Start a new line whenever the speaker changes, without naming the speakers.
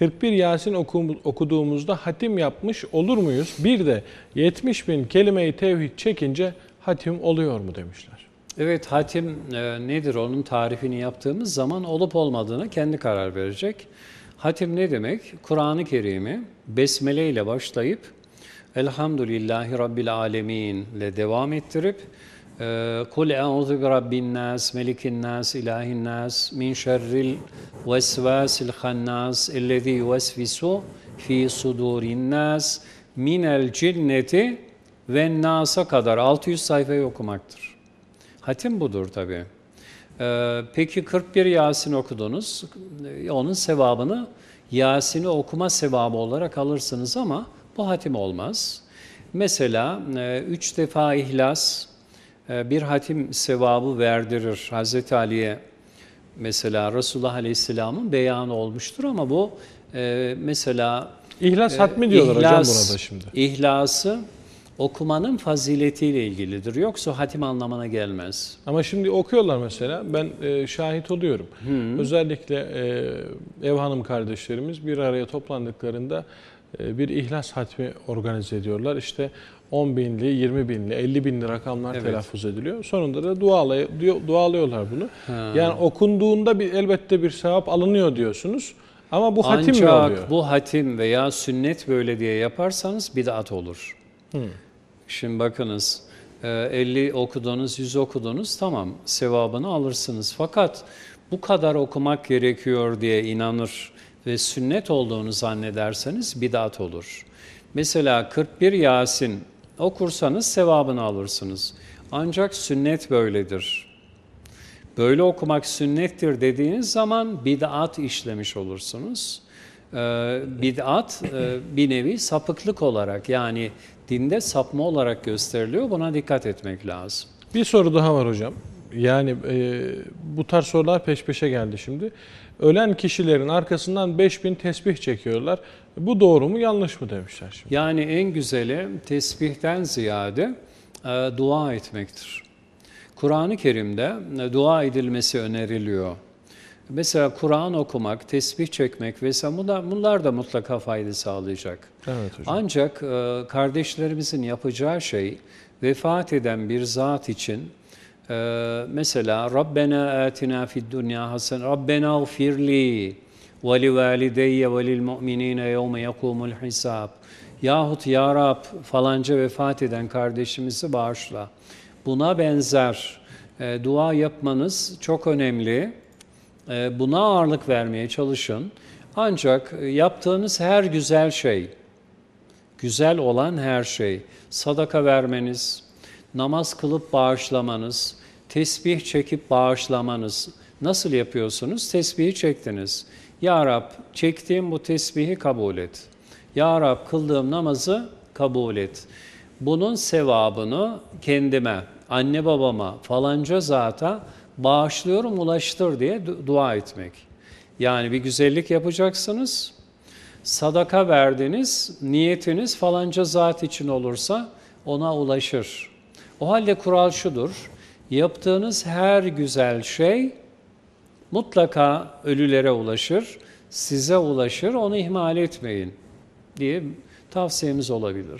41 Yasin oku- okuduğumuzda hatim yapmış olur muyuz? Bir de 70 bin kelime-i tevhid çekince hatim oluyor mu demişler.
Evet hatim e, nedir onun tarifini yaptığımız zaman olup olmadığına kendi karar verecek. Hatim ne demek? Kur'an-ı Kerim'i besmele ile başlayıp Elhamdülillahi Rabbil Alemin ile devam ettirip Kul e'udhu bi rabbin nas, melikin nas, ilahin nas, min şerril vesvasil hannas, ellezî yuvesvisu fi sudurin nas, minel cinneti ve nasa kadar 600 sayfayı okumaktır. Hatim budur tabii. Ee, peki 41 Yasin okudunuz. Ee, Onun sevabını Yasin'i okuma sevabı olarak alırsınız ama bu hatim olmaz. Mesela 3 defa İhlas e, bir hatim sevabı verdirir. Hazreti Ali'ye mesela Resulullah Aleyhisselam'ın beyanı olmuştur ama bu e, mesela
İhlas
e,
hatmi diyorlar hocam
İhlas-
buna da şimdi.
İhlası okumanın faziletiyle ilgilidir. Yoksa hatim anlamına gelmez.
Ama şimdi okuyorlar mesela ben e, şahit oluyorum. Özellikle e, ev hanım kardeşlerimiz bir araya toplandıklarında bir ihlas hatmi organize ediyorlar. İşte 10 binli, 20 binli, 50 binli rakamlar
Evet.
telaffuz ediliyor. Sonunda da dualay, dualıyorlar bunu. Yani okunduğunda bir elbette bir sevap alınıyor diyorsunuz. Ama bu hatim mi oluyor?
Ancak bu hatim veya sünnet böyle diye yaparsanız bid'at olur. Şimdi bakınız e, 50 okudunuz, 100 okudunuz tamam sevabını alırsınız. Fakat bu kadar okumak gerekiyor diye inanır ve sünnet olduğunu zannederseniz bid'at olur. Mesela 41 Yasin okursanız sevabını alırsınız. Ancak sünnet böyledir. Böyle okumak sünnettir dediğiniz zaman bid'at işlemiş olursunuz. Ee, bid'at e, bir nevi sapıklık olarak yani dinde sapma olarak gösteriliyor. Buna dikkat etmek lazım.
Bir soru daha var hocam. Yani e, bu tarz sorular peş peşe geldi şimdi. Ölen kişilerin arkasından 5000 tesbih çekiyorlar. Bu doğru mu yanlış mı demişler şimdi.
Yani en güzeli tesbihten ziyade e, dua etmektir. Kur'an-ı Kerim'de e, dua edilmesi öneriliyor. Mesela Kur'an okumak, tesbih çekmek vesaire bunlar, bunlar da mutlaka fayda sağlayacak.
Evet hocam.
Ancak e, kardeşlerimizin yapacağı şey vefat eden bir zat için e, mesela Rabbena atina fid dunya hasen Rabbena gfirli ve li valideyye ve lil mu'minine yevme yekumul hisab yahut Ya Rab falanca vefat eden kardeşimizi bağışla. Buna benzer e, dua yapmanız çok önemli. E, buna ağırlık vermeye çalışın. Ancak e, yaptığınız her güzel şey, güzel olan her şey, sadaka vermeniz, namaz kılıp bağışlamanız, tesbih çekip bağışlamanız. Nasıl yapıyorsunuz? Tesbihi çektiniz. Ya Rab çektiğim bu tesbihi kabul et. Ya Rab kıldığım namazı kabul et. Bunun sevabını kendime, anne babama, falanca zata bağışlıyorum ulaştır diye du- dua etmek. Yani bir güzellik yapacaksınız, sadaka verdiniz, niyetiniz falanca zat için olursa ona ulaşır. O halde kural şudur, yaptığınız her güzel şey mutlaka ölülere ulaşır, size ulaşır, onu ihmal etmeyin diye tavsiyemiz olabilir.